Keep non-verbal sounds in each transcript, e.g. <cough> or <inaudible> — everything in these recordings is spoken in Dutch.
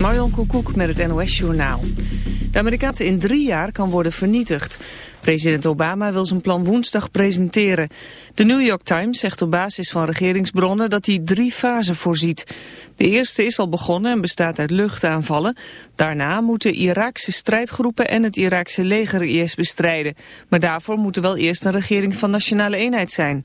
Marion Koekoek met het NOS-journaal. De Amerikaanse in drie jaar kan worden vernietigd. President Obama wil zijn plan woensdag presenteren. De New York Times zegt op basis van regeringsbronnen dat hij drie fasen voorziet. De eerste is al begonnen en bestaat uit luchtaanvallen. Daarna moeten Iraakse strijdgroepen en het Iraakse leger IS bestrijden. Maar daarvoor moet er wel eerst een regering van nationale eenheid zijn.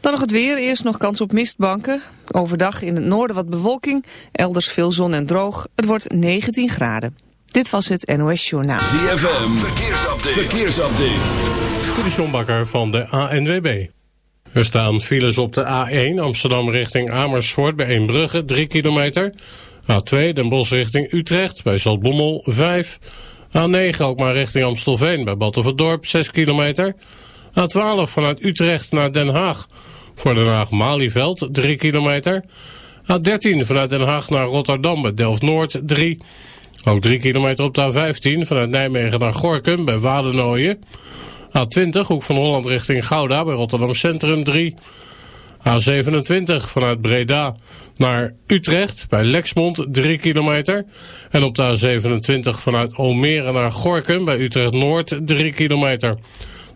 Dan nog het weer. Eerst nog kans op mistbanken. Overdag in het noorden wat bewolking. Elders veel zon en droog. Het wordt 19 graden. Dit was het NOS Journaal. ZFM. Verkeersupdate. Verkeersupdate. De van de ANWB. Er staan files op de A1 Amsterdam richting Amersfoort bij Eembrugge 3 kilometer. A2 Den Bosch richting Utrecht bij Zaltbommel 5. A9 ook maar richting Amstelveen bij Battenverdorp 6 kilometer. A12 vanuit Utrecht naar Den Haag. Voor Den Haag-Malieveld 3 kilometer. A13 vanuit Den Haag naar Rotterdam bij Delft-Noord 3. Ook 3 kilometer op de A15 vanuit Nijmegen naar Gorkum bij Wadernooien. A20 hoek van Holland richting Gouda bij Rotterdam Centrum 3. A27 vanuit Breda naar Utrecht bij Lexmond 3 kilometer. En op de A27 vanuit Almere naar Gorkum bij Utrecht Noord 3 kilometer.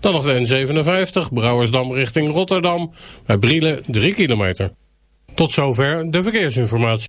Dan nog de N57, Brouwersdam richting Rotterdam, bij Brielen 3 kilometer. Tot zover de verkeersinformatie.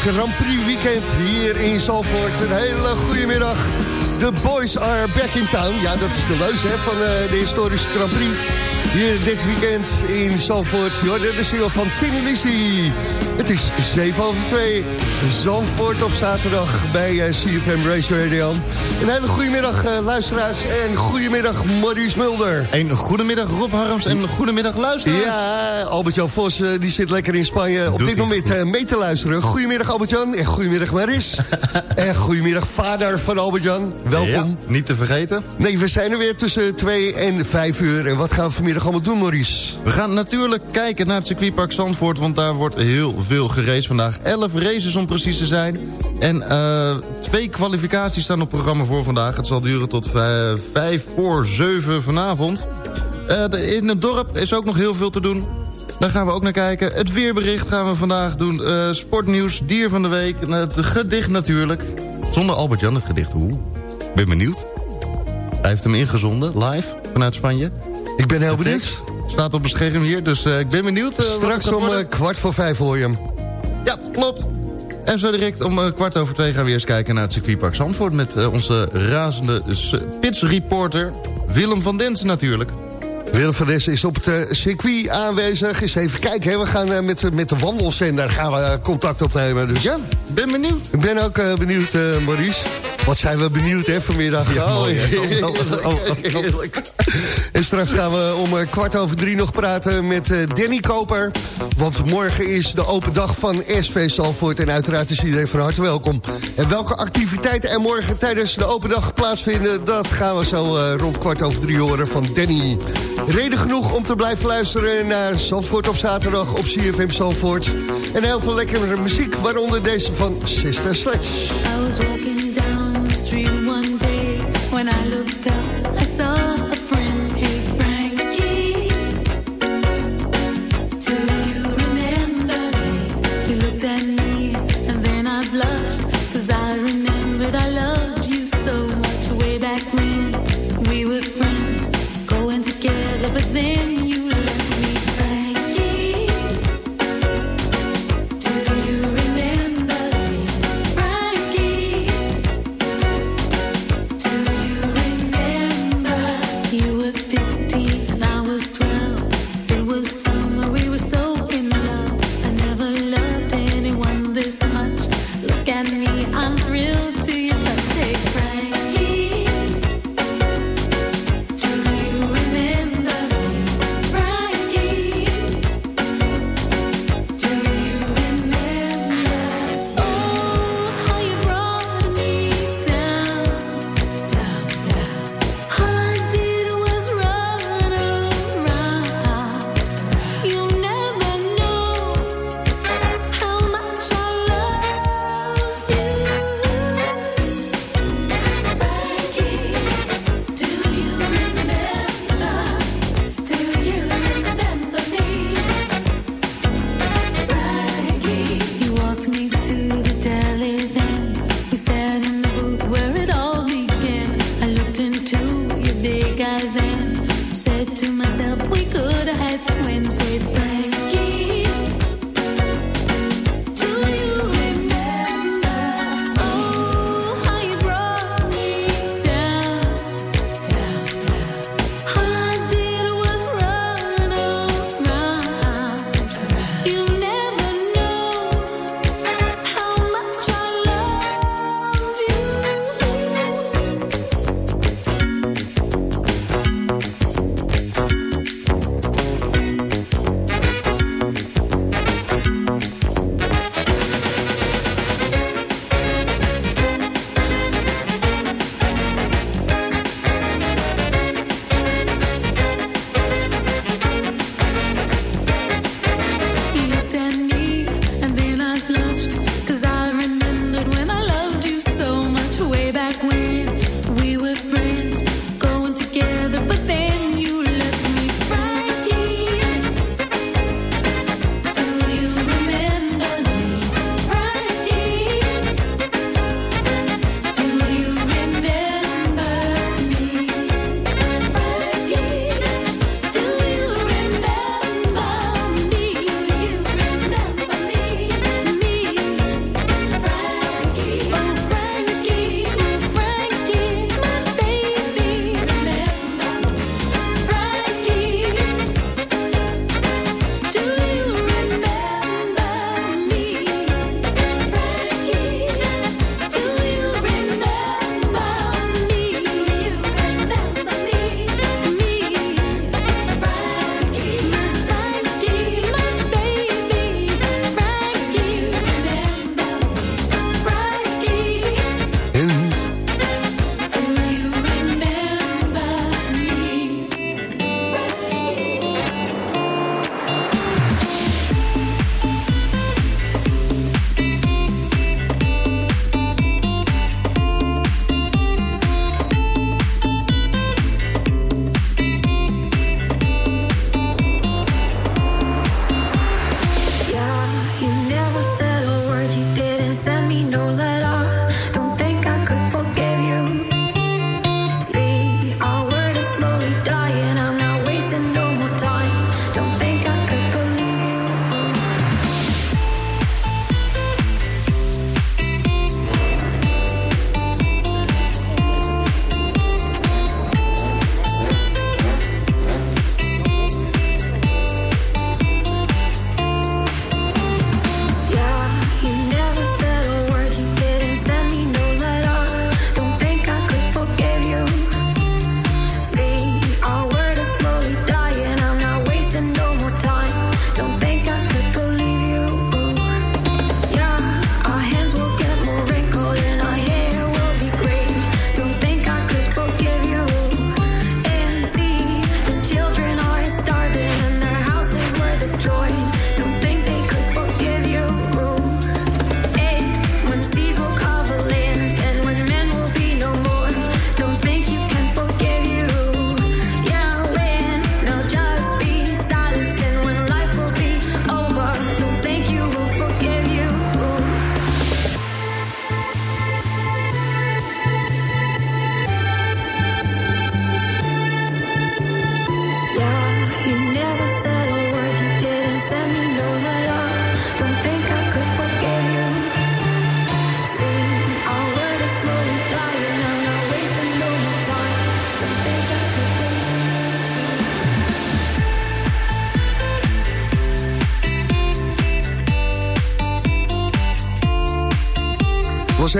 Grand Prix weekend hier in Zalvoort. Een hele goede middag. The boys are back in town. Ja, dat is de leus hè, van eh, de historische Grand Prix. Hier dit weekend in Zalvoort. Jorden de single van Tim Lizzy. Het is 7 over 2. Zalvoort op zaterdag bij eh, CFM Race Radio. Een hele goede middag eh, luisteraars en goedemiddag Maurice Mulder. Een goedemiddag Rob Harms en een goedemiddag luisteraars. Ja, Albert-Jan Vos eh, die zit lekker in Spanje op dit moment mee te luisteren. Goedemiddag Albert-Jan en goedemiddag Maris. <laughs> en goedemiddag vader van Albert-Jan. Welkom. Ja, niet te vergeten. Nee, we zijn er weer tussen 2 en 5 uur. En wat gaan we vanmiddag allemaal doen, Maurice? We gaan natuurlijk kijken naar het circuitpark Zandvoort... want daar wordt heel veel geraced vandaag. 11 races om precies te zijn. En eh, twee kwalificaties staan op programma voor vandaag. Het zal duren tot vij- vijf voor 7 vanavond. Eh, in het dorp is ook nog heel veel te doen. Daar gaan we ook naar kijken. Het weerbericht gaan we vandaag doen. Eh, sportnieuws, dier van de week. Het gedicht natuurlijk. Zonder Albert-Jan het gedicht. Hoe? Ben benieuwd. Hij heeft hem ingezonden, live, vanuit Spanje. Ik ben heel benieuwd. Staat op het scherm hier, dus eh, ik ben benieuwd. eh, Straks om eh, kwart voor vijf hoor je hem. Ja, klopt. En zo direct om kwart over twee gaan we eerst kijken naar het circuitpark Zandvoort... met onze razende pitsreporter Willem van Densen natuurlijk. Willem van Dessen is op het circuit aanwezig. Eens even kijken, hè. we gaan met, met de wandelzender gaan we, contact opnemen. Dus Ja, ben benieuwd. ik ben ook benieuwd, Maurice. Wat zijn we benieuwd hè, vanmiddag. Ja, mooi, hè. heerlijk. <laughs> Oh. Heerlijk. <laughs> En straks gaan we om eh, kwart over drie nog praten met eh, Danny Koper. Want morgen is de open dag van SV Salvoort. En uiteraard is iedereen van harte welkom. En welke activiteiten er morgen tijdens de open dag plaatsvinden... dat gaan we zo eh, rond kwart over drie horen van Danny. Reden genoeg om te blijven luisteren naar Salvoort op zaterdag op CFM Salvoort. En heel veel lekkere muziek, waaronder deze van Sister Sledge. I was walking down the street one day when I looked up.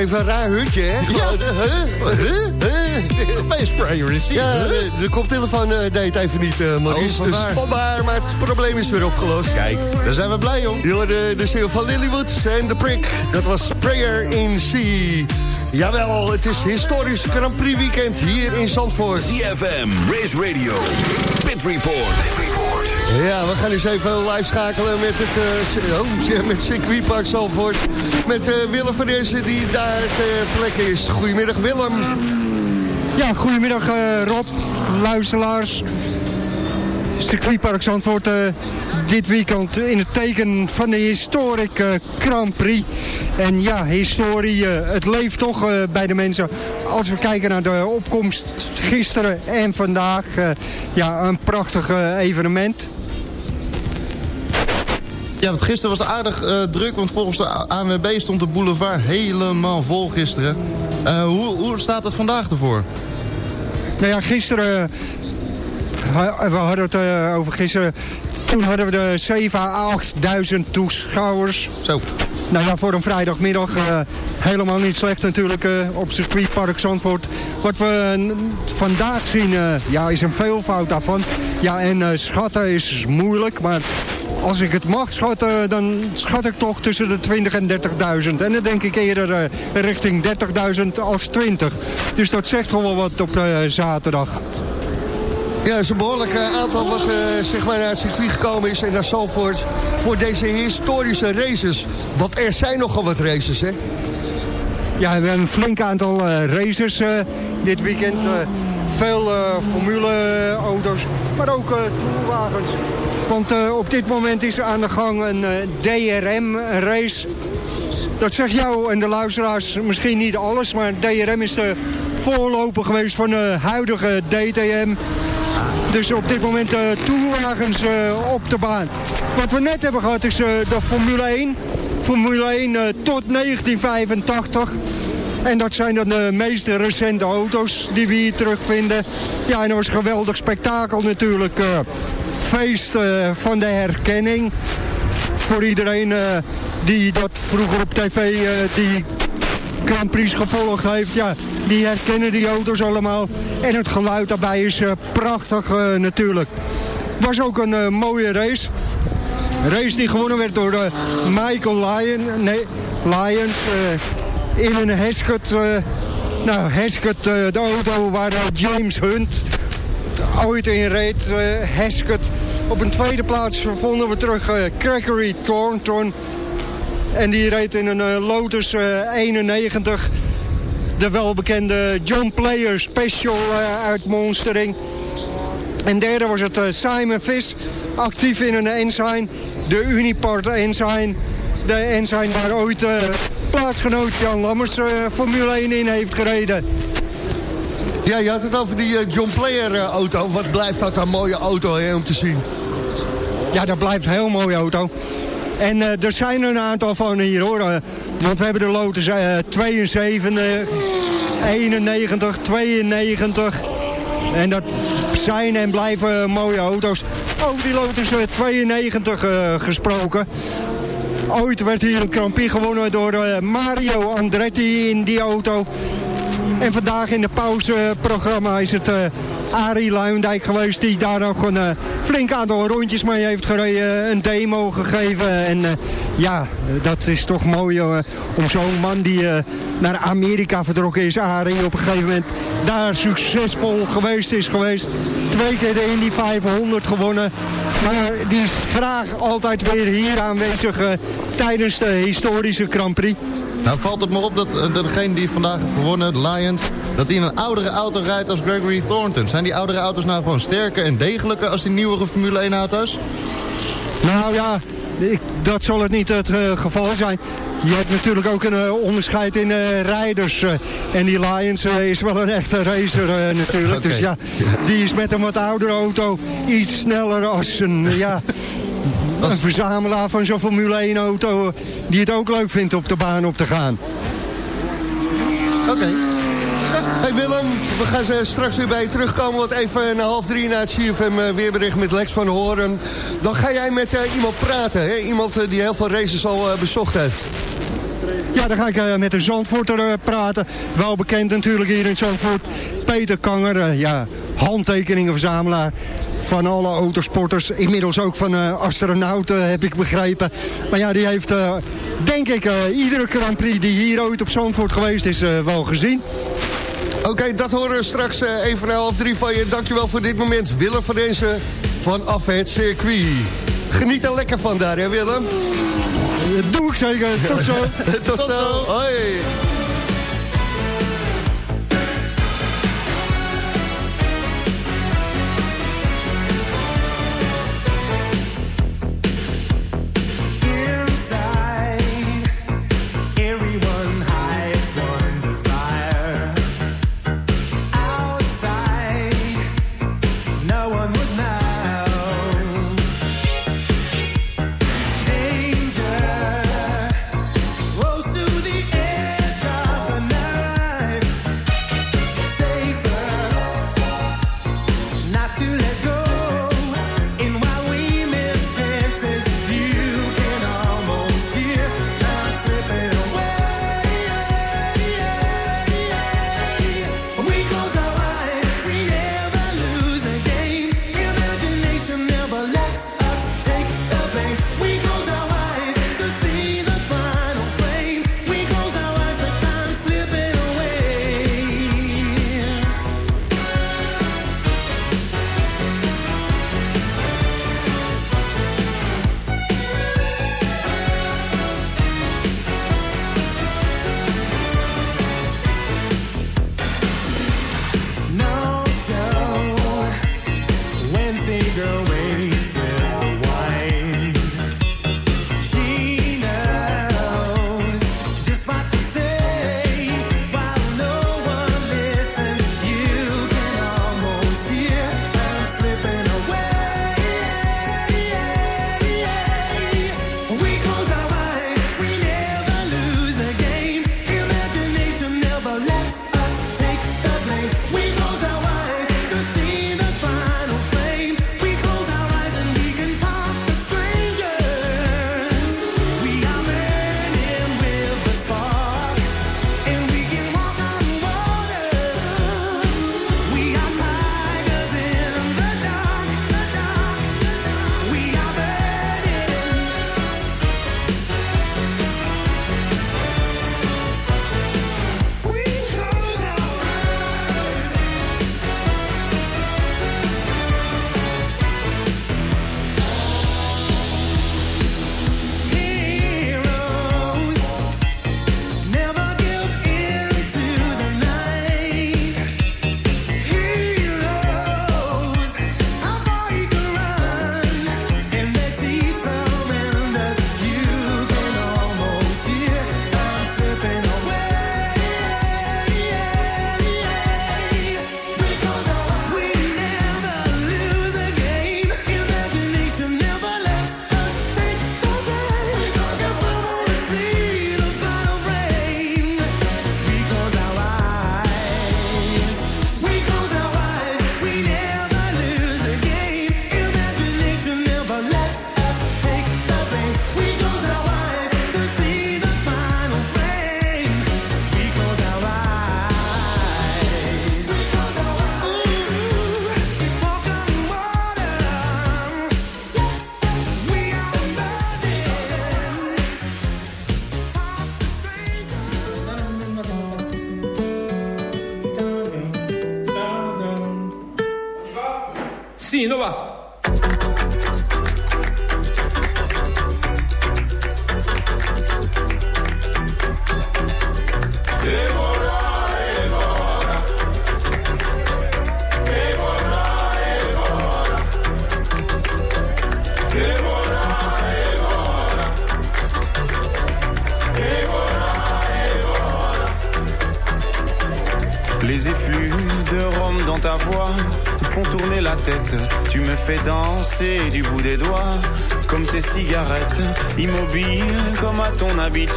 Even een raar hutje, hè? Gewoon, huh? Sprayer is Ja, de, de koptelefoon eh, deed het even niet, eh Maurice. Oh, dus vandaar. maar het probleem is weer opgelost. Kijk, daar zijn we blij om. Jullie de, de single van Lilywood en The Prick. Dat was Prayer in Sea. Jawel, het is historisch Grand Prix weekend hier in Zandvoort. ZFM, Race Radio, Pit Report. Ja, we gaan eens even live schakelen met het uh, oh, <laughs> met circuitpark Zandvoort. Met uh, Willem van Dessen die daar ter plekke is. Goedemiddag Willem. Ja, goedemiddag uh, Rob, luisteraars. Circuitpark Zandvoort dit weekend in het teken van de historic Grand Prix. En ja, historie, het leeft toch bij de mensen. Als we kijken naar de opkomst gisteren en vandaag. ja, een prachtig evenement. Ja, want gisteren was het aardig uh, druk, want volgens de ANWB stond de boulevard helemaal vol gisteren. Uh, hoe, hoe staat het vandaag ervoor? Nou ja, gisteren... We hadden het uh, over gisteren. Toen hadden we de 7 à 8.000 toeschouwers. Zo. Nou ja, voor een vrijdagmiddag uh, helemaal niet slecht natuurlijk uh, op circuitpark Zandvoort. Wat we vandaag zien, uh, ja, is een veelvoud daarvan. Ja, en schatten is moeilijk, maar als ik het mag schatten, dan schat ik toch tussen de 20 en 30.000. En dan denk ik eerder uh, richting 30.000 als 20. Dus dat zegt gewoon wat op uh, zaterdag. Ja, het is een behoorlijk uh, aantal wat uh, zeg maar naar het circuit gekomen is en naar voor deze historische races. Want er zijn nogal wat races, hè? Ja, we hebben een flink aantal uh, races dit weekend. veel formuleauto's, maar ook toerwagens. Want uh, op dit moment is er aan de gang een uh, DRM-race. Dat zegt jou en de luisteraars misschien niet alles... maar DRM is de voorloper geweest van de huidige DTM. Dus op dit moment uh, toerwagens op de baan. Wat we net hebben gehad is de Formule 1. Formule 1 tot 1985. En dat zijn dan de meest recente auto's die we hier terugvinden. Ja, en dat was een geweldig spektakel natuurlijk feest uh, van de herkenning. Voor iedereen uh, die dat vroeger op tv, uh, die Grand Prix gevolgd heeft. Ja, die herkennen die auto's allemaal. En het geluid daarbij is prachtig natuurlijk. Was ook een mooie race. Een race die gewonnen werd door Michael Lyon, nee, Lyons in een Heskett. nou, Heskett, de auto waar James Hunt ooit in reed, uh, Heskett. Op een tweede plaats vonden we terug uh, Gregory Thornton. En die reed in een uh, Lotus 91. De welbekende John Player Special uit Monstering. En derde was het Simon Vis. Actief in een Ensign. De Unipart Ensign. De Ensign waar ooit plaatsgenoot Jan Lammers Formule 1 in heeft gereden. Ja, je had het over die uh, John Player uh, auto. Wat blijft dat een mooie auto hè, om te zien? Ja, dat blijft een heel mooie auto. En uh, er zijn een aantal van hier hoor. want we hebben de Lotus 72, 91, 92. En dat zijn en blijven mooie auto's. Over die Lotus 92 gesproken. Ooit werd hier een Prix gewonnen door Mario Andretti in die auto. En vandaag in de pauzeprogramma is het uh, Arie Luindijk geweest... die daar nog een uh, flink aantal rondjes mee heeft gereden. Een demo gegeven. En uh, ja, dat is toch mooi om zo'n man die naar Amerika vertrokken is... Arie op een gegeven moment daar succesvol geweest is geweest. Twee keer de Indy 500 gewonnen. Maar die is graag altijd weer hier aanwezig tijdens de historische Grand Prix. Nou valt het me op dat, dat degene die vandaag heeft gewonnen, de Lions... dat hij in een oudere auto rijdt als Gregory Thornton. Zijn die oudere auto's nou gewoon sterker en degelijker... als die nieuwere Formule 1 auto's? Nou ja, ik, dat zal het niet het uh, geval zijn. Je hebt natuurlijk ook een uh, onderscheid in uh, rijders. en die Lions is wel een echte racer natuurlijk. Okay. Dus ja, die is met een wat oudere auto iets sneller als een... ja, een verzamelaar van zo'n Formule 1 auto die het ook leuk vindt op de baan op te gaan. Oké. Okay. Hey Willem, we gaan ze straks weer bij je terugkomen. Want even na half drie naar het CFM weerbericht met Lex van Horen. Dan ga jij met uh, iemand praten. Hè? Iemand uh, die heel veel races al uh, bezocht heeft. Ja, dan ga ik eh, met een Zandvoorter uh, praten. Wel bekend natuurlijk hier in Zandvoort. Peter Kanger, uh, ja, handtekeningenverzamelaar van alle autosporters. Inmiddels ook van astronauten, heb ik begrepen. Maar ja, die heeft, denk ik, iedere Grand Prix die hier ooit op Zandvoort geweest is, wel gezien. Oké, dat horen we straks even na half drie van je. Dankjewel voor dit moment, Willem van deze vanaf het circuit. Geniet er lekker van daar, hè Willem? Doe ik zeker. Tot zo. Tot, <laughs> Tot zo.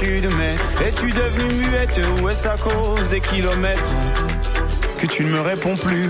Zo. Hoi. est-ce à cause des kilomètres que tu ne me réponds plus?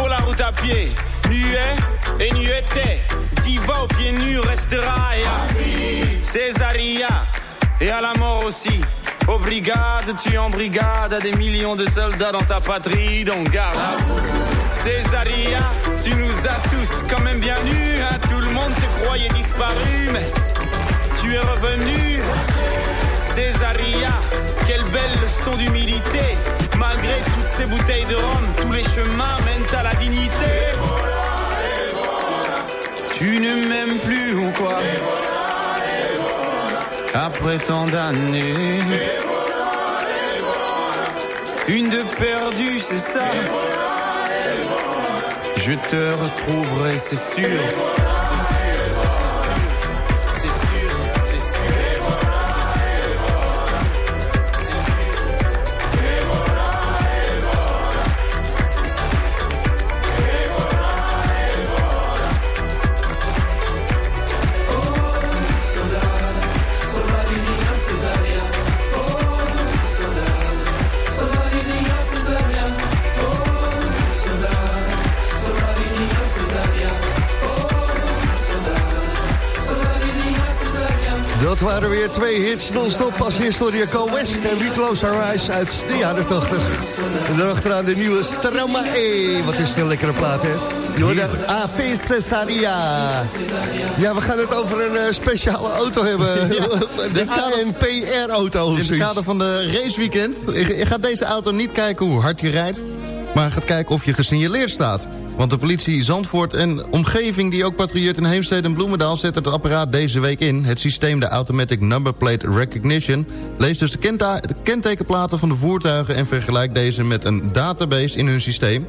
Pour la route à pied. Nuet et nueté, diva aux pieds nus restera. Et à Césaria, et à la mort aussi. Aux brigades, tu en brigade, à des millions de soldats dans ta patrie, donc garde. Césaria, tu nous as tous quand même bien nus, hein, tout le monde te croyait disparu, mais tu es revenu. Césaria, quelle belle leçon d'humilité, malgré toutes ces bouteilles de rhum, tous les chemins mènent à la dignité. Tu ne m'aimes plus ou quoi après tant d'années. Une de perdue, c'est ça. Je te retrouverai, c'est sûr. Twee hits non-stop als Historia Co West en We Close Our Eyes uit de jaren 80. En daarachteraan de nieuwe Stroma E. Wat is het een lekkere plaat, hè? Jorda AV Cesaria. Ja, we gaan het over een uh, speciale auto hebben. <laughs> de ANPR-auto. In het kader van de raceweekend. Je gaat deze auto niet kijken hoe hard je rijdt. Maar gaat kijken of je gesignaleerd staat. Want de politie Zandvoort en omgeving die ook patrouilleert in Heemstede en Bloemendaal... zet het apparaat deze week in. Het systeem, de Automatic Number Plate Recognition... leest dus de, de kentekenplaten van de voertuigen... en vergelijkt deze met een database in hun systeem.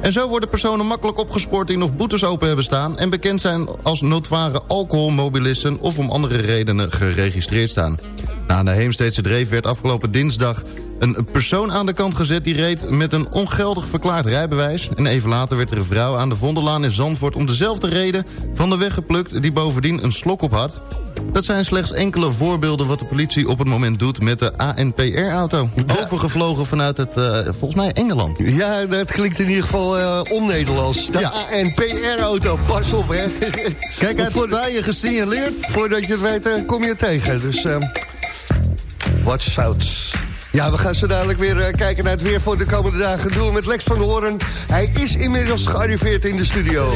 En zo worden personen makkelijk opgespoord die nog boetes open hebben staan... en bekend zijn als notoire alcoholmobilisten... of om andere redenen geregistreerd staan. Na de Heemsteedse dreef werd afgelopen dinsdag een persoon aan de kant gezet... die reed met een ongeldig verklaard rijbewijs. En even later werd er een vrouw aan de Vondellaan in Zandvoort... om dezelfde reden van de weg geplukt... die bovendien een slok op had. Dat zijn slechts enkele voorbeelden wat de politie op het moment doet... met de ANPR-auto. Overgevlogen vanuit het, uh, volgens mij, Engeland. Ja, dat klinkt in ieder geval uh, on-Nederlands. De ja. ANPR-auto, pas op, hè. Kijk uit, sta je gesignaleerd. Voordat je het weet, uh, kom je tegen. Dus, uh, watch out. Ja, we gaan zo dadelijk weer uh, kijken naar het weer voor de komende dagen. Doen we met Lex van Hoorn. Hij is inmiddels gearriveerd in de studio.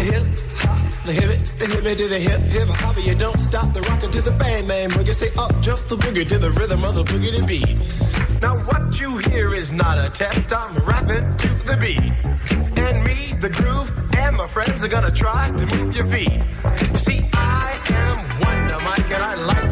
Now what you hear is not a test, I'm rapping to the beat. And me, the groove, and my friends are gonna try to move your feet. You see, I am Wonder Mike, and I like.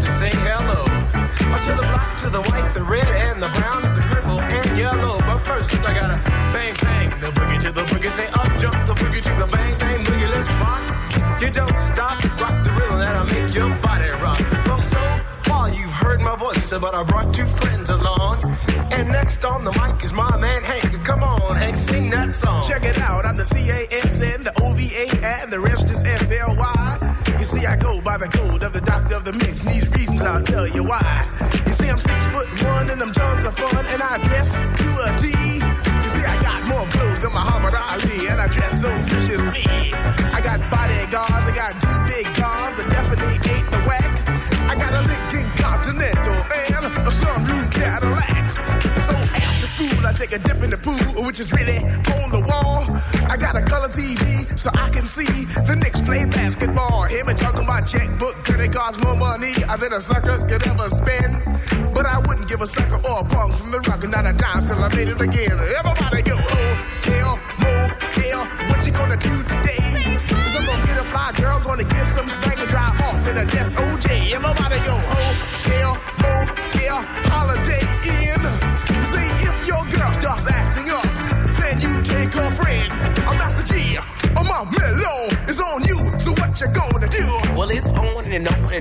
To the black, to the white, the red, and the brown, the purple, and yellow. But first, I gotta bang, bang, the boogie to the boogie. Say up, jump the boogie to the bang, bang, boogie. Let's rock. You don't stop, rock the rhythm that'll make your body rock. Well, so far you've heard my voice, but I brought two friends along. And next on the mic is my man Hank. Come on, Hank, sing that song. Check it out, I'm the C-A-S-N, the O-V-A, and the rest is F-L-Y. You see, I go by the code of the doctor of the mix. And these reasons I'll tell you why and I dress to a T. You see, I got more clothes than Muhammad Ali, and I dress so viciously. I got bodyguards, I got two big guns, I definitely ain't the whack. I got a Lincoln Continental and a sunroof Cadillac. So after school, I take a dip in the pool, which is really on the wall. I got a color TV so I can see the Knicks play basketball. Him and talking my checkbook, it cards, more money than a sucker could ever spend. I wouldn't give a sucker or a punk from the rock, not a dime till I made it again. Everybody go, oh, hotel, motel, what you gonna do today? Cause I'm gonna get a fly girl, gonna get some spank and drive off in a death OJ. Everybody go, oh, hotel, motel, holiday in. See if your girl starts acting up, then you take her friend. I'm Master G, I'm out mellow, it's on you, so what you gonna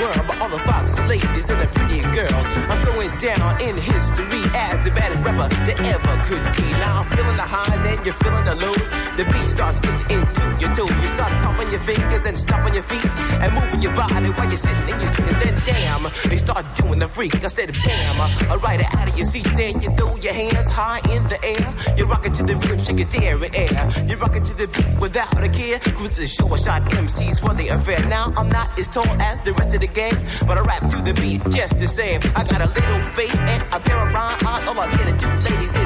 world by all the foxy ladies and the pretty girls. I'm going down in history as the baddest rapper that ever could be. Now I'm feeling the highs and you're feeling the lows. The beat starts getting into your toe. You start pumping your fingers and stomping your feet and moving your body while you're sitting and you're sitting. Then damn, they start doing the freak. I said bam, ride it out of your seat. Then you throw your hands high in the air. You're rocking to the rhythm, shake it dairy air. You're rocking to the beat without a care. Cruise the show, I shot MCs for the affair. Now I'm not as tall as the rest of the gang, but I rap to the beat just the same. I got a little face and a pair of rhyme eyes. Oh, All I'm here to do, ladies, is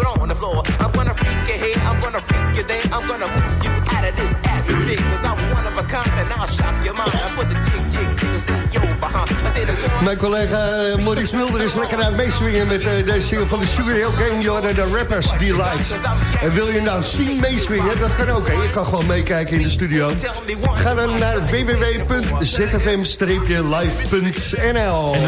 It on the floor. I'm gonna freak you here, I'm gonna freak you there. I'm gonna move you out of this atmosphere, cause I'm one of a kind and I'll shock your mind. I put the jig, jig, jiggles in your behind. I say the Mijn collega eh, Maurice Mulder is lekker aan het meeswingen met uh, deze single van de Sugar Hill Gang. Jordan, de Rappers Delight. En wil je nou zien meeswingen? Dat kan ook, hè? Je kan gewoon meekijken in de studio. Ga dan naar www.zfm-live.nl En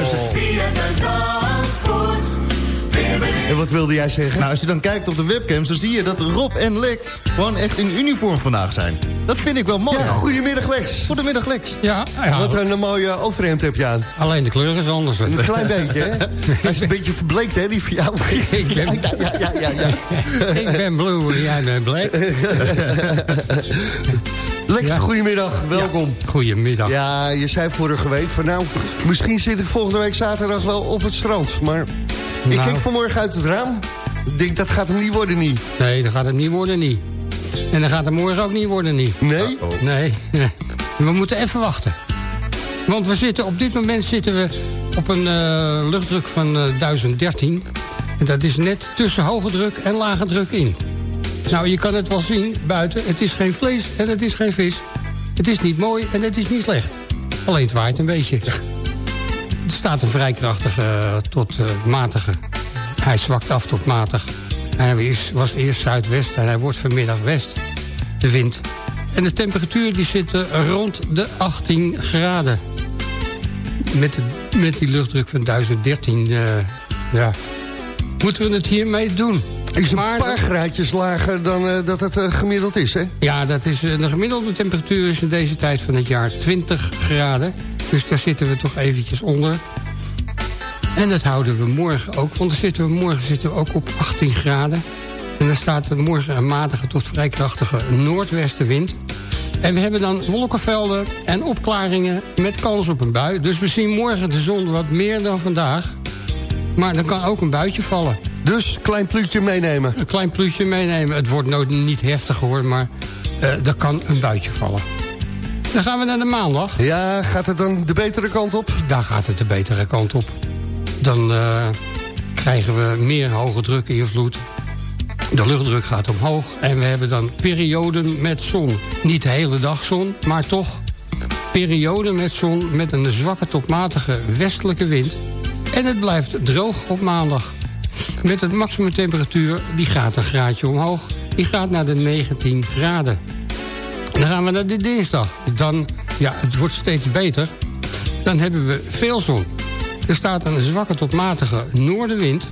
wat wilde jij zeggen? Nou, als je dan kijkt op de webcams, dan zie je dat Rob en Lex gewoon echt in uniform vandaag zijn. Dat vind ik wel mooi. Ja, goedemiddag Lex. Goedemiddag Lex. Ja, ja. Wat een mooie overhemd heb je aan. Alleen de kleur is anders. Een klein beetje, hè? <laughs> Hij is een beetje verbleekt, hè, die van jou. <laughs> Ik ben, ja, ja, ja, ja, ja. ik ben blue en jij bent black. <laughs> Lex, ja. goedemiddag, welkom. Ja, goedemiddag. Ja, je zei vorige week van nou, misschien zit ik volgende week zaterdag wel op het strand. Maar nou. ik keek vanmorgen uit het raam. Ik denk, dat gaat hem niet worden, niet. Nee, dat gaat hem niet worden, niet. En dat gaat hem morgen ook niet worden, niet. Nee? Uh -oh. Nee. <laughs> We moeten even wachten. Want we zitten, op dit moment zitten we op een uh, luchtdruk van uh, 1013. En dat is net tussen hoge druk en lage druk in. Nou, je kan het wel zien buiten. Het is geen vlees en het is geen vis. Het is niet mooi en het is niet slecht. Alleen het waait een beetje. Er staat een vrij krachtige uh, tot uh, matige. Hij zwakt af tot matig. Hij was eerst zuidwest en hij wordt vanmiddag west. De wind. En de temperatuur die zit uh, rond de 18 graden. Met, de, met die luchtdruk van 1013. ja. Moeten we het hiermee doen? Is een maar paar graadjes lager dan uh, dat het uh, gemiddeld is, hè? Ja, dat is, de gemiddelde temperatuur is in deze tijd van het jaar 20 graden. Dus daar zitten we toch eventjes onder. En dat houden we morgen ook. Want dan zitten we, morgen zitten we ook op 18 graden. En dan staat er morgen een matige tot vrij krachtige noordwestenwind. En we hebben dan wolkenvelden en opklaringen met kans op een bui. Dus we zien morgen de zon wat meer dan vandaag. Maar dan kan ook een buitje vallen. Dus klein pluutje meenemen. Een klein pluutje meenemen. Het wordt nooit niet heftig hoor, maar uh, er kan een buitje vallen. Dan gaan we naar de maandag. Ja, gaat het dan de betere kant op? Daar gaat het de betere kant op. Dan uh, krijgen we meer hoge druk invloed. De luchtdruk gaat omhoog. En we hebben dan perioden met zon. Niet de hele dag zon, maar toch perioden met zon... met een zwakke tot matige westelijke wind. En het blijft droog op maandag. Met het maximum temperatuur, die gaat een graadje omhoog. Die gaat naar de 19 graden. Dan gaan we naar de dinsdag. Dan, ja, het wordt steeds beter. Dan hebben we veel zon. Er staat een zwakke tot matige noordenwind.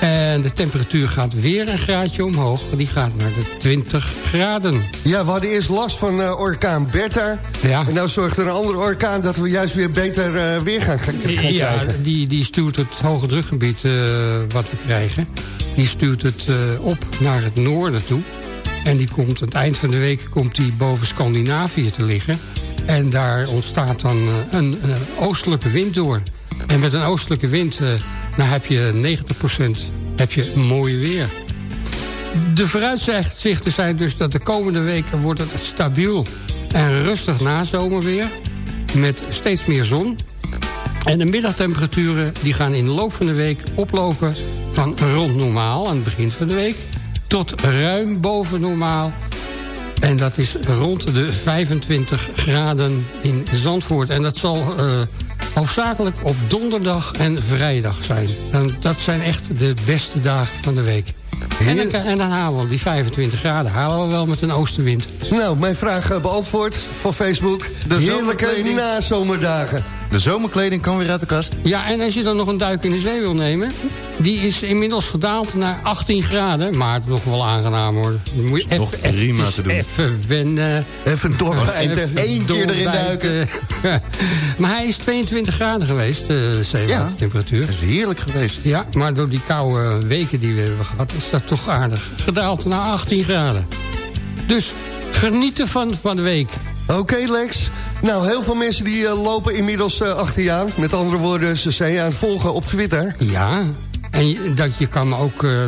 En de temperatuur gaat weer een graadje omhoog. Die gaat naar de 20 graden. Ja, we hadden eerst last van uh, orkaan Bertha. Ja. En nou zorgt er een andere orkaan dat we juist weer beter uh, weer gaan, gaan krijgen. Ja, die, die stuurt het hoge drukgebied uh, wat we krijgen. Die stuurt het op naar het noorden toe. En die komt aan het eind van de week komt die boven Scandinavië te liggen. En daar ontstaat dan een, een oostelijke wind door. En met een oostelijke wind nou heb je 90% heb je mooi weer. De vooruitzichten zijn dus dat de komende weken wordt het stabiel en rustig nazomerweer. Met steeds meer zon. En de middagtemperaturen die gaan in de loop van de week oplopen van rond normaal aan het begin van de week... tot ruim boven normaal. En dat is rond de 25 graden in Zandvoort. En dat zal... Uh, hoofdzakelijk op donderdag en vrijdag zijn. En dat zijn echt de beste dagen van de week. En dan, en dan, halen we die 25 graden halen we wel met een oostenwind. Nou, mijn vraag beantwoord voor Facebook. De heerlijke nazomerdagen. De zomerkleding kan weer uit de kast. Ja, en als je dan nog een duik in de zee wil nemen... die is inmiddels gedaald naar 18 graden. Maar nog wel aangenaam hoor. Moet je nog even, prima te doen. Even wennen. Even doorbijten. Even één keer erin duiken. <laughs> maar hij is 22 graden geweest, de zeewatertemperatuur. Ja, dat is heerlijk geweest. Ja, maar door die koude weken die we hebben gehad... is dat toch aardig gedaald naar 18 graden. Dus genieten van, van de week. Oké, okay, Lex. Nou, heel veel mensen die uh, lopen inmiddels uh, achter je aan. Met andere woorden, ze zijn je aan het volgen op Twitter. Ja, en dat je kan ook uh,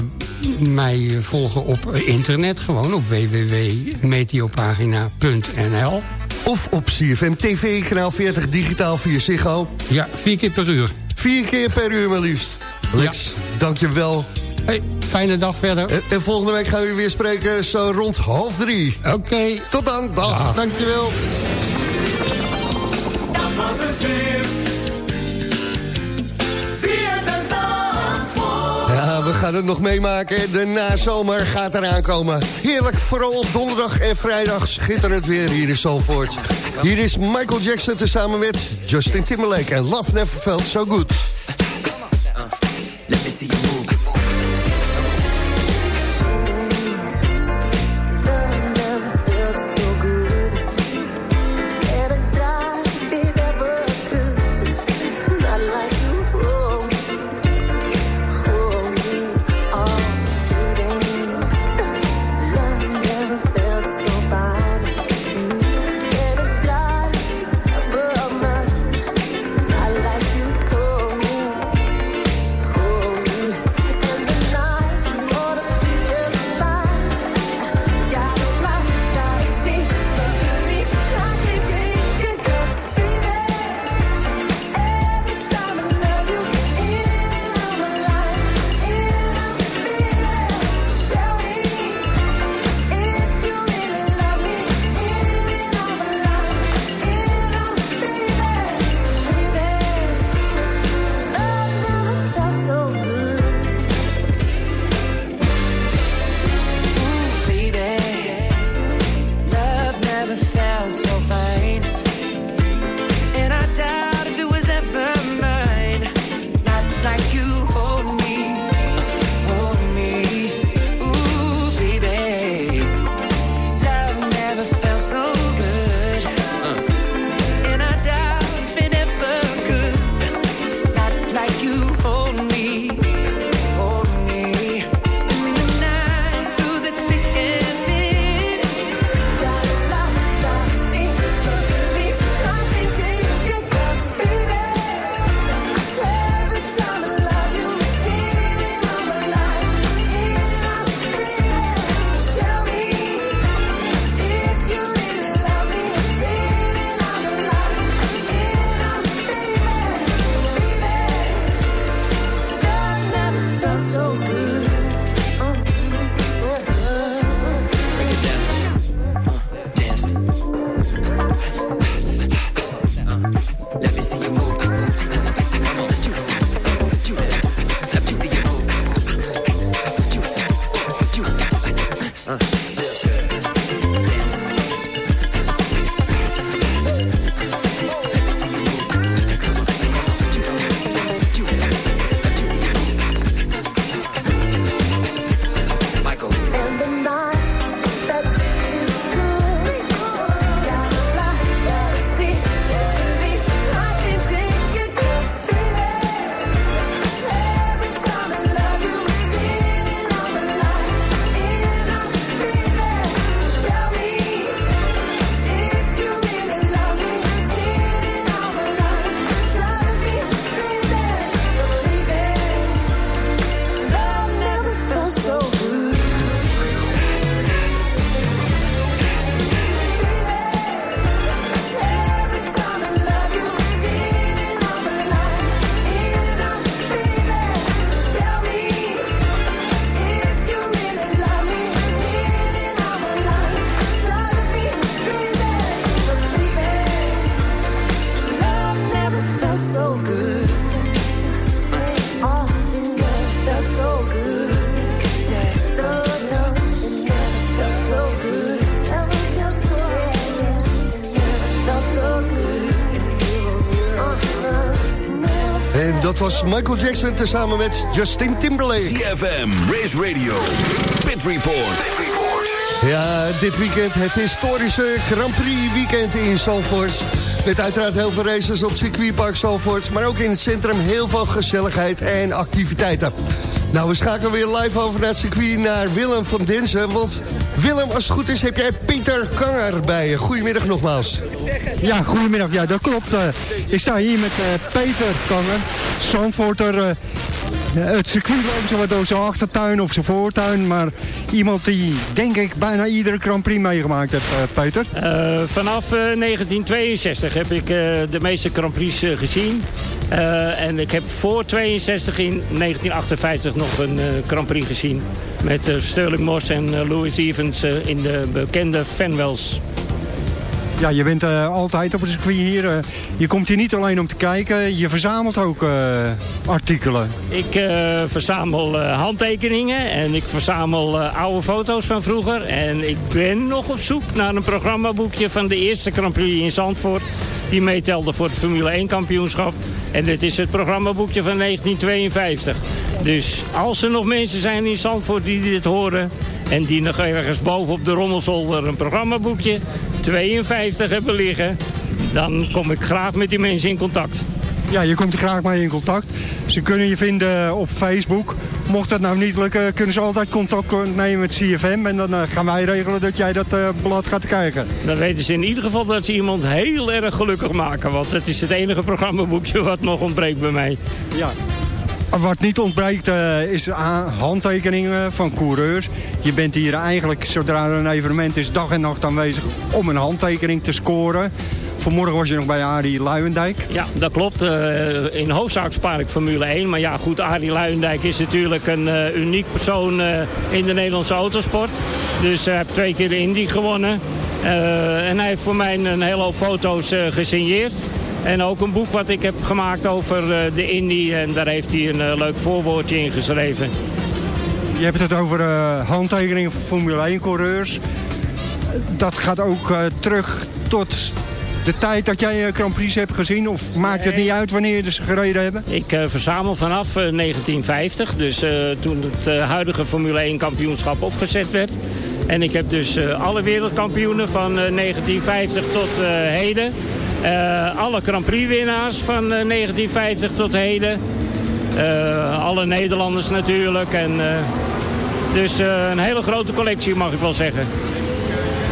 mij volgen op internet. Gewoon op www.meteopagina.nl Of op CFM TV, kanaal 40, digitaal via Ziggo. Ja, vier keer per uur. Vier keer per uur maar liefst. Lex, ja. dank je wel. Hey, fijne dag verder. En, en, volgende week gaan we weer spreken zo rond half drie. Oké. Okay. Tot dan. Dag. Ja. Dank je wel. was het weer. Ja, we gaan het nog meemaken. De nazomer gaat eraan komen. Heerlijk, vooral op donderdag en vrijdag schitterend weer hier in Zalvoort. Hier is Michael Jackson tezamen met Justin Timberlake en Love Never Felt So Good. Let me see was Michael Jackson tezamen met Justin Timberlake. CFM, Race Radio, Pit Report. Ja, dit weekend het historische Grand Prix weekend in Zalvoort. Met uiteraard heel veel races op circuitpark Zalvoort... maar ook in het centrum heel veel gezelligheid en activiteiten. Nou, we schakelen weer live over naar het circuit naar Willem van Denzen. Want Willem, als het goed is, heb jij Pieter Kanger bij je. Goedemiddag nogmaals. Ja, goedemiddag. Ja, dat klopt. Uh, ik sta hier met uh, Peter Kanger, Zandvoorter... Uh, het circuit loopt zo wat door zijn achtertuin of zijn voortuin. Maar iemand die, denk ik, bijna iedere Grand Prix meegemaakt heeft, uh, Peter. Uh, vanaf uh, 1962 heb ik de meeste Grand Prix gezien. en ik heb voor 62 in 1958 nog een Grand Prix gezien. Met Sterling Moss en Louis Evans in de bekende Fenwells. Ja, je bent uh, altijd op het circuit hier. Uh, je komt hier niet alleen om te kijken, je verzamelt ook uh, artikelen. Ik verzamel handtekeningen en ik verzamel oude foto's van vroeger. En ik ben nog op zoek naar een programmaboekje van de eerste Grand in Zandvoort. Die meetelde voor het Formule 1 kampioenschap. En dit is het programmaboekje van 1952. Dus als er nog mensen zijn in Zandvoort die dit horen... en die nog ergens boven op de rommelzolder een programmaboekje 52 hebben liggen... dan kom ik graag met die mensen in contact. Ja, je komt er graag mee in contact. Ze kunnen je vinden op Facebook. Mocht dat nou niet lukken, kunnen ze altijd contact nemen met CFM. En dan uh, gaan wij regelen dat jij dat uh, blad gaat krijgen. Dan weten ze in ieder geval dat ze iemand heel erg gelukkig maken. Want het is het enige programmaboekje wat nog ontbreekt bij mij. Ja, wat niet ontbreekt uh, is handtekeningen van coureurs. Je bent hier eigenlijk, zodra er een evenement is, dag en nacht aanwezig om een handtekening te scoren. Vanmorgen was je nog bij Arie Luijendijk. Ja, dat klopt. Uh, in hoofdzaak spaar ik Formule 1. Maar ja, goed, Arie Luijendijk is natuurlijk een uh, uniek persoon in de Nederlandse autosport. Dus hij heeft twee keer de Indy gewonnen. en hij heeft voor mij een hele hoop foto's gesigneerd. En ook een boek wat ik heb gemaakt over uh, de Indy. En daar heeft hij een uh, leuk voorwoordje in geschreven. Je hebt het over uh, handtekeningen van Formule 1-coureurs. Dat gaat ook terug tot de tijd dat jij Grand Prix hebt gezien? Of maakt het niet uit wanneer ze gereden hebben? Ik uh, verzamel vanaf uh, 1950. Dus uh, toen het huidige Formule 1 kampioenschap opgezet werd. En ik heb dus alle wereldkampioenen van 1950 tot heden. Uh, alle Grand Prix winnaars van uh, 1950 tot heden. Uh, alle Nederlanders natuurlijk. En, dus een hele grote collectie mag ik wel zeggen.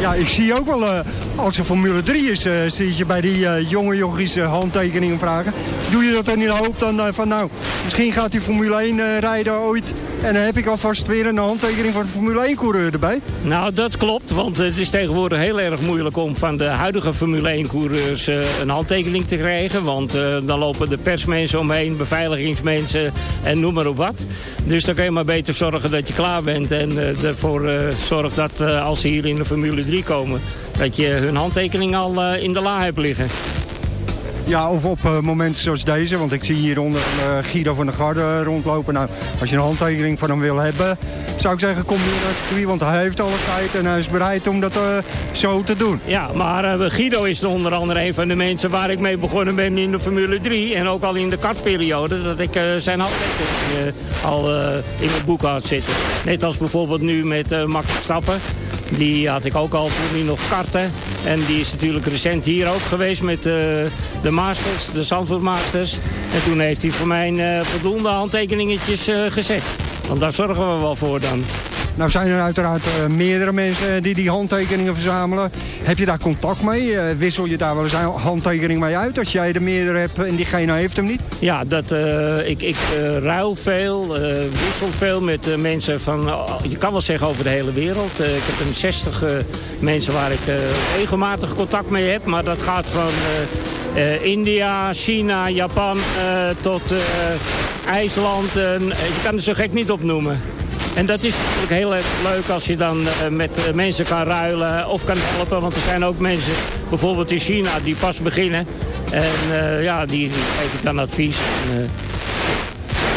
Ja, ik zie ook wel, als er Formule 3 is, zie je bij die jonge jochies handtekeningen vragen. Doe je dat in de hoop dan van, nou, misschien gaat die Formule 1 rijden ooit en dan heb ik alvast weer een handtekening van de Formule 1-coureur erbij. Nou, dat klopt. Want het is tegenwoordig heel erg moeilijk om van de huidige Formule 1-coureurs uh, een handtekening te krijgen. Want dan lopen de persmensen omheen, beveiligingsmensen en noem maar op wat. Dus dan kan je maar beter zorgen dat je klaar bent. En ervoor zorg dat als ze hier in de Formule 3 komen... dat je hun handtekening al in de la hebt liggen. Ja, of op uh, momenten zoals deze. Want ik zie hieronder uh, Guido van der Garde rondlopen. Nou, als je een handtekening van hem wil hebben, zou ik zeggen, kom hier naar het circuit. Want hij heeft alle tijd en hij is bereid om dat uh, zo te doen. Ja, maar Guido is onder andere een van de mensen waar ik mee begonnen ben in de Formule 3. En ook al in de kartperiode, dat ik zijn handtekening al in het boek had zitten. Net als bijvoorbeeld nu met Max Verstappen. Die had ik ook al toen nog karten. En die is natuurlijk recent hier ook geweest met uh, de Masters, de Zandvoort Masters. En toen heeft hij voor mij uh, voldoende handtekeningetjes uh, gezet. Want daar zorgen we wel voor dan. Nou zijn er uiteraard uh, meerdere mensen die die handtekeningen verzamelen. Heb je daar contact mee? Uh, wissel je daar wel eens een handtekening mee uit als jij er meerdere hebt en diegene heeft hem niet? Ja, dat, uh, ik, ik ruil veel, wissel veel met mensen van, je kan wel zeggen over de hele wereld. ik heb een 60 mensen waar ik regelmatig contact mee heb, maar dat gaat van India, China, Japan tot IJsland. je kan het zo gek niet opnoemen. En dat is natuurlijk heel erg leuk als je dan uh, met uh, mensen kan ruilen of kan helpen. Want er zijn ook mensen, bijvoorbeeld in China, die pas beginnen. En uh, ja, die, die geven dan advies.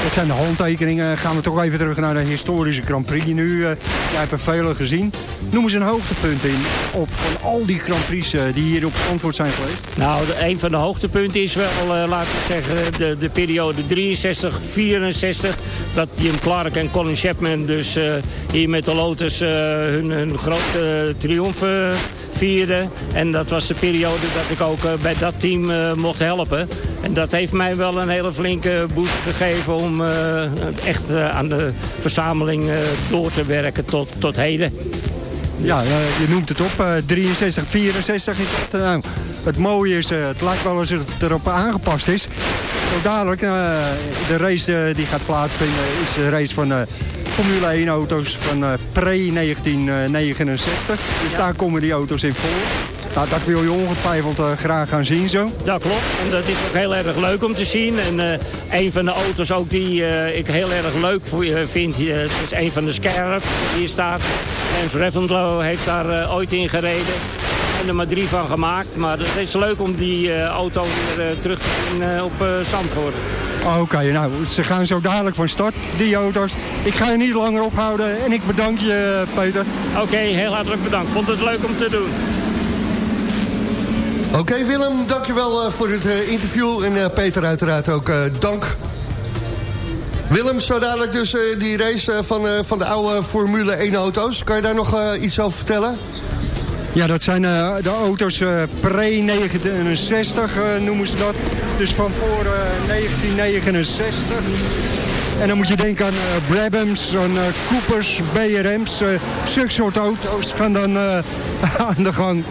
Dat zijn de handtekeningen. Gaan we toch even terug naar de historische Grand Prix nu. Uh, jij hebt er vele gezien. Noem eens een hoogtepunt in op van al die Grand Prix uh, die hier op Zandvoort zijn geweest. Nou, een van de hoogtepunten is wel, uh, laten we zeggen, de, de periode 63, 64. Dat Jim Clark en Colin Chapman dus hier met de Lotus hun, hun grote triomf vierden. En dat was de periode dat ik ook bij dat team mocht helpen. En dat heeft mij wel een hele flinke boost gegeven om echt aan de verzameling door te werken tot, tot heden. Ja, je noemt het op. 63, 64 is dat. Nou, het mooie is, het lijkt wel alsof het erop aangepast is. Zo dadelijk, de race die gaat plaatsvinden, is de race van Formule 1 auto's van pre-1969. Dus daar komen die auto's in voor. Nou, dat wil je ongetwijfeld uh, graag gaan zien zo. Dat klopt. En dat is ook heel erg leuk om te zien. En uh, een van de auto's ook die uh, ik heel erg leuk vind, is een van de Scarab die hier staat. En Reventlow heeft daar ooit in gereden. En er maar drie van gemaakt. Maar het is leuk om die auto weer terug te zien op Zandvoort. Oké, nou, ze gaan zo dadelijk van start, die auto's. Ik ga je niet langer ophouden en ik bedank je, Peter. Oké, heel hartelijk bedankt. Vond het leuk om te doen. Oké Willem, dankjewel uh, voor het uh, interview. En uh, Peter uiteraard ook dank. Willem, zo dadelijk dus die race van, van de oude Formule 1 auto's. Kan je daar nog iets over vertellen? Ja, dat zijn de auto's pre-69 noemen ze dat. Dus van voor 1969. En dan moet je denken aan Brabhams, aan Coopers, BRM's. Zulke soort auto's gaan dan <laughs> aan de gang.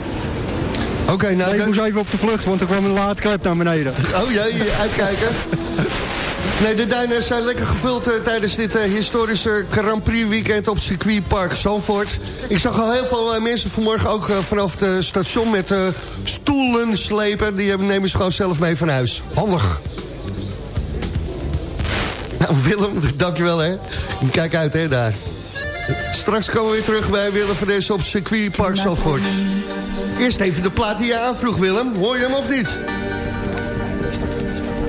Oké, nou... ik moest even op de vlucht, want er kwam een laadklep naar beneden. Oh jee, uitkijken. <laughs> Nee, de duinen zijn lekker gevuld uh, tijdens dit uh, historische Grand Prix weekend op circuitpark Zandvoort. Ik zag al heel veel uh, mensen vanmorgen ook vanaf het station met stoelen slepen. Die nemen ze gewoon zelf mee van huis. Handig. Nou, Willem, <laughs> dankjewel hè. Kijk uit hè daar. Straks komen we weer terug bij Willem van deze op circuitpark Zandvoort. Eerst even de plaat die je aanvroeg, Willem. Hoor je hem of niet?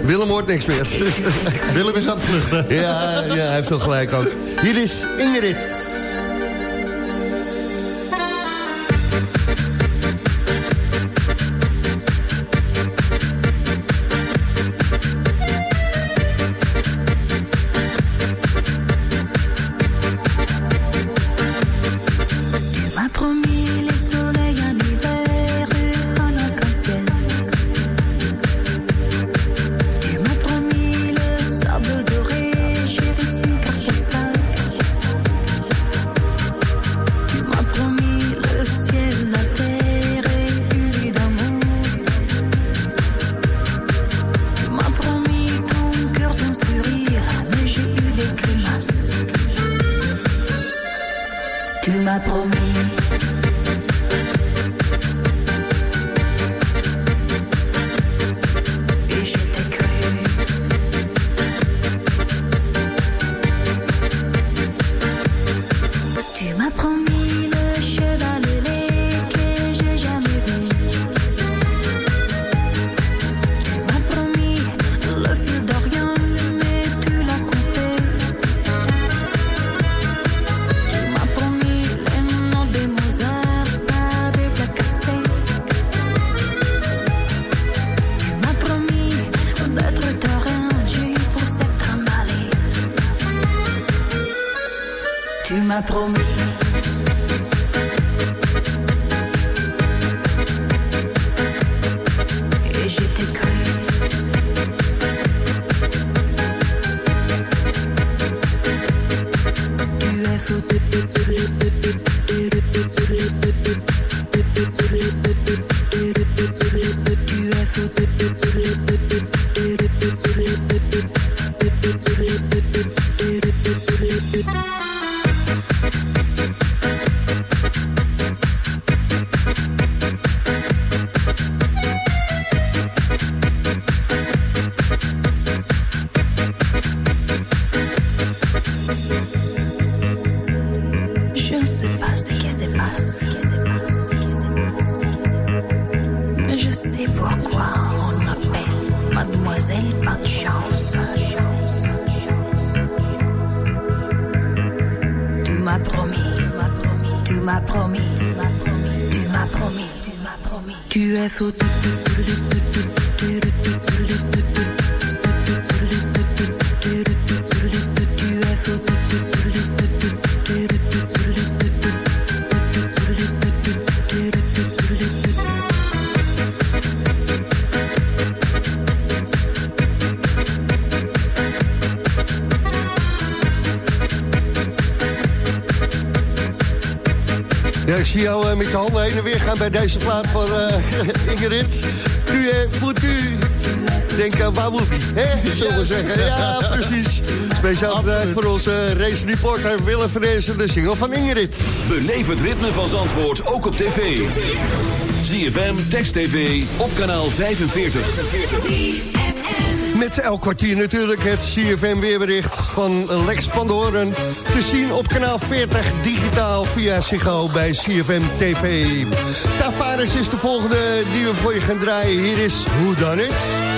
Willem hoort niks meer. <laughs> Willem is aan het vluchten. Ja, ja, hij heeft toch gelijk ook. Hier is Ingrid. Ja, ik zie jou eh, met je handen heen en weer gaan bij deze plaat van eh, <laughs> Ingrid. Tu es foutu. Denk aan Wawubi, hè? Zullen we zeggen. Ja, precies. Speciaal voor onze race reporter Willem Vrezen, de single van Ingrid. Beleef het ritme van Zandvoort ook op tv. ZFM, Text TV, op kanaal 45. Met elk kwartier natuurlijk het CFM weerbericht van Lex Hoorn. Te zien op kanaal 40 digitaal via Ziggo bij CFM TV. Tavares is de volgende die we voor je gaan draaien. Hier is Hoe Dan It.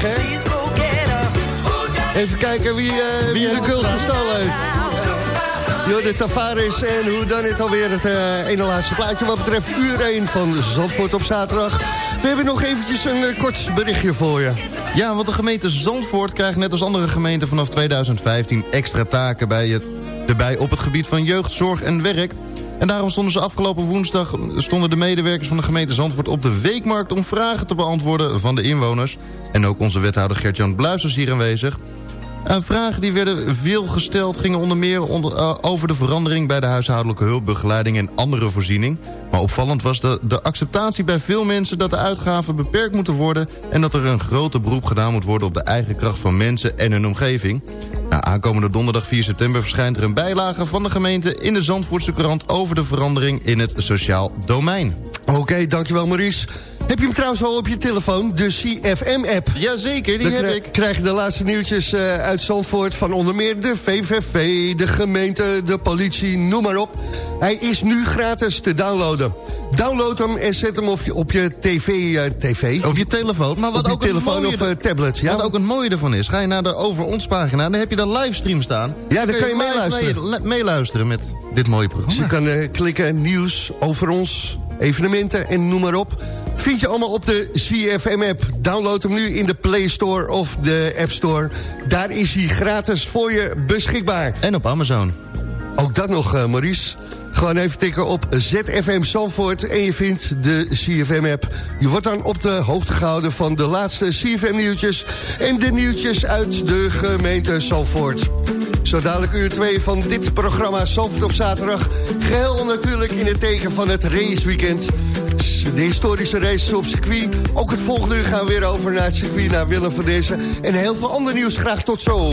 Hè? Even kijken wie, eh, wie de guld gestolen heeft. Jorde Tavares en hoe dan het alweer het eh, ene laatste plaatje... wat betreft uur 1 van Zandvoort op zaterdag. We hebben nog eventjes een eh, kort berichtje voor je. Ja, want de gemeente Zandvoort krijgt net als andere gemeenten vanaf 2015 extra taken bij het, erbij op het gebied van jeugd, zorg en werk. En daarom stonden ze afgelopen woensdag stonden de medewerkers van de gemeente Zandvoort op de weekmarkt om vragen te beantwoorden van de inwoners. En ook onze wethouder Gert-Jan Bluis was hier aanwezig. Uh, vragen die werden veel gesteld gingen onder meer onder, uh, over de verandering bij de huishoudelijke hulp, begeleiding en andere voorziening. Maar opvallend was de, de acceptatie bij veel mensen dat de uitgaven beperkt moeten worden en dat er een grote beroep gedaan moet worden op de eigen kracht van mensen en hun omgeving. Nou, aankomende donderdag 4 september verschijnt er een bijlage van de gemeente in de Zandvoortse krant over de verandering in het sociaal domein. Oké, dankjewel Maurice. Heb je hem trouwens al op je telefoon, de CFM-app? Jazeker, die Dan heb ik. krijg je de laatste nieuwtjes eh, uit Zandvoort... van onder meer de VVV, de gemeente, de politie, noem maar op. Hij is nu gratis te downloaden. Download hem en zet hem op je, op je tv, uh, tv. Op je telefoon. Maar wat op ook je telefoon of uh, tablet. Ja? Wat ook een mooie ervan is. Ga je naar de Over Ons pagina. Dan heb je de livestream staan. Ja, dan kan je meeluisteren. meeluisteren met dit mooie programma. Dus je kan uh, klikken nieuws over ons, evenementen en noem maar op. Vind je allemaal op de CFM-app. Download hem nu in de Play Store of de App Store. Daar is hij gratis voor je beschikbaar. En op Amazon. Ook dat nog, uh, Maurice. Gewoon even tikken op ZFM Zandvoort en je vindt de CFM-app. Je wordt dan op de hoogte gehouden van de laatste CFM-nieuwtjes... en de nieuwtjes uit de gemeente Zandvoort. Zo dadelijk uur 2 van dit programma Zandvoort op zaterdag. Geheel natuurlijk in het teken van het raceweekend. De historische races op circuit. Ook het volgende uur gaan we weer over naar het circuit, naar Willem van deze. En heel veel ander nieuws. Graag tot zo.